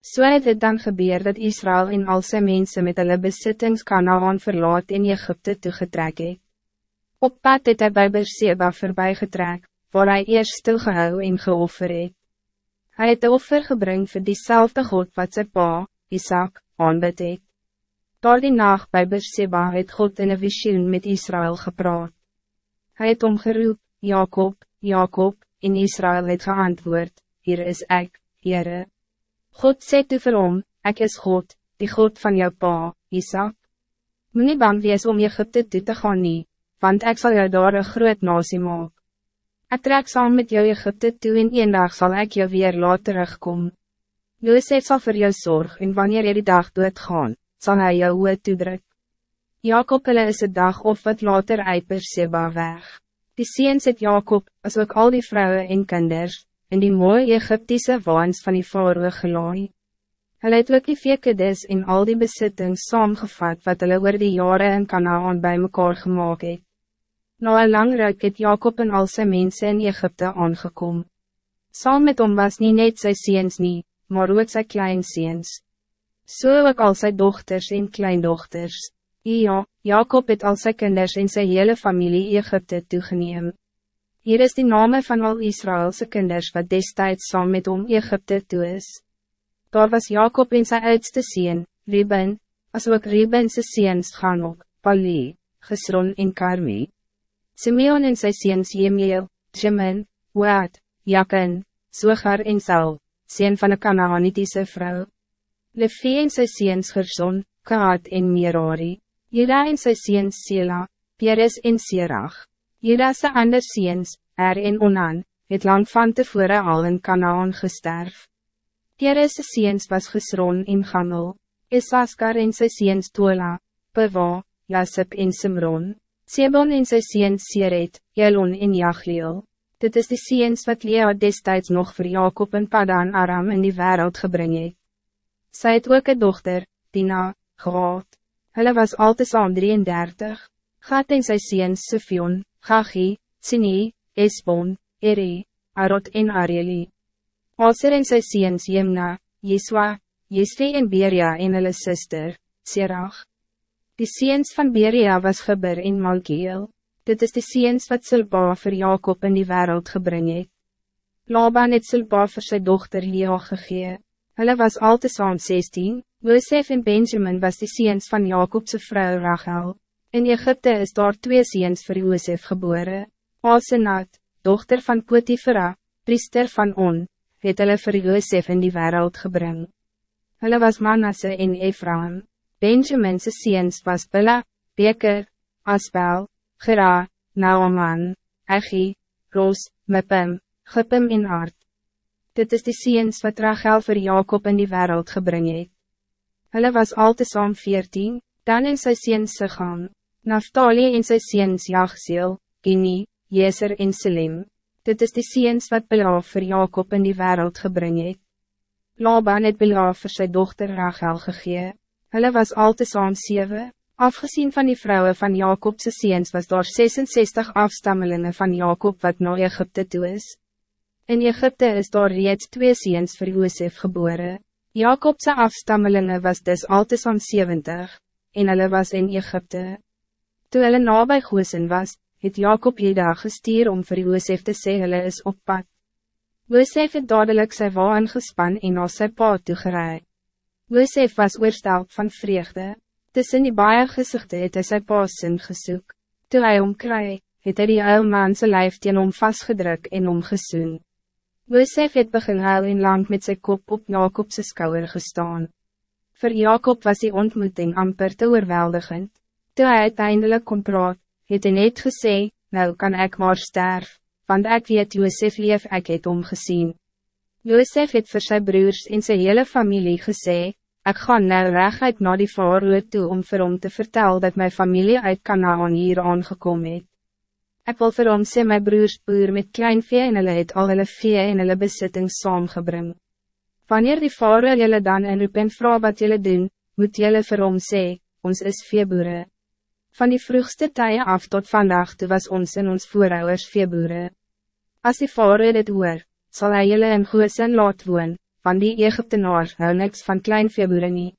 So het het dan gebeur dat Israël en al zijn mensen met hulle besittings Kanaan verlaat in Egypte toegetrek het. Op pad het hy by Berseba voorbij getrek, waar hij eerst stilgehou en geoffer het. Hy het de offer gebring vir diezelfde God wat sy pa, Isaac, aanbid het. Door die nacht bij Berseba het God in een visioen met Israël gepraat. Hij het omgeroep, Jacob, Jacob, in Israël het geantwoord, hier is ik, Heere. God sê toe vir hom, ek is God, die God van jou pa, Isaac. Moet nie bang wees om Egypte toe te gaan nie, want ik zal jou daar een groot nasie maak. Ek trek saam met jou Egypte toe en een dag zal ik jou weer laat terugkom. Joseph zal voor jou zorg en wanneer jy die dag doodgaan, zal hij jou oor toedruk. Jacob hulle is een dag of wat later uit Perseba weg. Die seens het Jacob, as ook al die vrouwen en kinders, in die mooie Egyptische waans van die faroe gelaai. Hulle het ook die vekedes en al die besittings saamgevat wat hulle oor die jaren in Kanaan bij mekaar gemaakt het. Na een lang ruk het Jacob en al zijn mensen in Egypte aangekom. Saam met hom was niet net sy seens nie, maar ook sy kleinseens. So ook al sy dochters en kleindochters. Ja, Jacob het al sy kinders en sy hele familie Egypte toegeneem. Hier is die name van al Israëlse kinders wat destijds saam met hom Egypte toe is. Daar was Jacob en sy oudste sien, Reuben, as ook Reubense seens gaan ook, Pali, Gesron en Karmi. Simeon en sy seens Jemiel, Jemin, Waad, Jakin, Sogar en Sal, sien van een Kanaanitiese vrou. Levi en sy seens Gerson, Kaat en Merari, Jeda en sy seens Sela, Peres en Serach. Jeda sy ander seens, Er en Onan, het lang van tevore al in Kanaan gesterf. Peres sy seens was Gesron en Gamel, Isaskar en sy seens Tola, Pewa, Jasip en Simron. Sebon en sy seens Seret, Jelon en Jagliel. Dit is de seens wat Lea destijds nog voor Jacob en Padan Aram in die wereld gebring het. Sy het ook een dochter, Tina, gehad. Hulle was al te saam 33. Gat en sy seens Sifion, Gachi, Sini, Esbon, Eri, Arot en Areli. Aser en sy seens Jemna, Jeswa, Jesri en Beria en hulle sister, Serach. Die seens van Beria was Geber en Malkiel. Dit is de seens wat Silba voor Jacob in die wereld gebring het. Laban het Silba voor zijn dochter Lea gegee. Hulle was al te saam 16. Joseph en Benjamin was de seens van Jacobse vrouw Rachel. In Egypte is daar twee seens voor Joseph geboren. Asenat, dochter van Potifera, priester van On, het hulle vir Joseph in die wereld gebring. Hulle was Manasse en Ephraim. Benjamin's seens was Billa, Beker, Asbel, Gera, Naaman, Egi, Ros, Mippim, Gippim en Art. Dit is die seens wat Rachel voor Jacob in die wereld gebring het. Hulle was al te saam 14, dan in sy seens Sicham, Naftali en sy seens Jagzeel, Gini, Jeser en Selim. Dit is die seens wat Bela voor Jacob in die wereld gebring het. Laban het Bela vir sy dochter Rachel gegee. Hulle was al te saam 7, afgezien van die vrouwen van Jacobse seens was daar 66 afstammelingen van Jacob wat naar Egypte toe is. In Egypte is daar reeds twee seens vir Josef geboren. Jacobse afstammelingen was dus al te saam 70, en hulle was in Egypte. Toe hulle nabij Goosen was, het Jacob Jeda gestuur om vir Josef te sê hulle is op pad. Josef het dadelijk sy waan gespan en na sy pa toegereid. Joseph was oorsteld van vreugde. Tussen die baie gezichte het hy sy paasin gesoek. Toe hy omkry, het hy die uil man sy lijf teen hom vastgedruk en omgesoen. Joseph het begin huil en lang met zijn kop op Jacobse skouwer gestaan. Voor Jacob was die ontmoeting amper te oorweldigend. Toe hy uiteindelik kon praat, het hy net gesê, nou kan ik maar sterf, want ik weet Joseph lief ek het omgezien. Joseph het voor zijn broers en zijn hele familie gezegd: Ik ga nou recht naar die faroe toe om vir hom te vertellen dat mijn familie uit Canaan hier aangekomen het. Ik wil vir hom sê my broers boer met klein vee en hulle het al hulle vee en hulle besitting saamgebring. Wanneer die faroe julle dan en roep en vraag wat julle doen, moet julle vir hom sê, ons is veeboere. Van die vroegste tijden af tot vandaag toe was ons en ons voorouders veeboere. Als die faroe dit hoor, zal hij jullie in Goosen laat woon, want die Egyptenaars hou niks van kleinveeboere nie.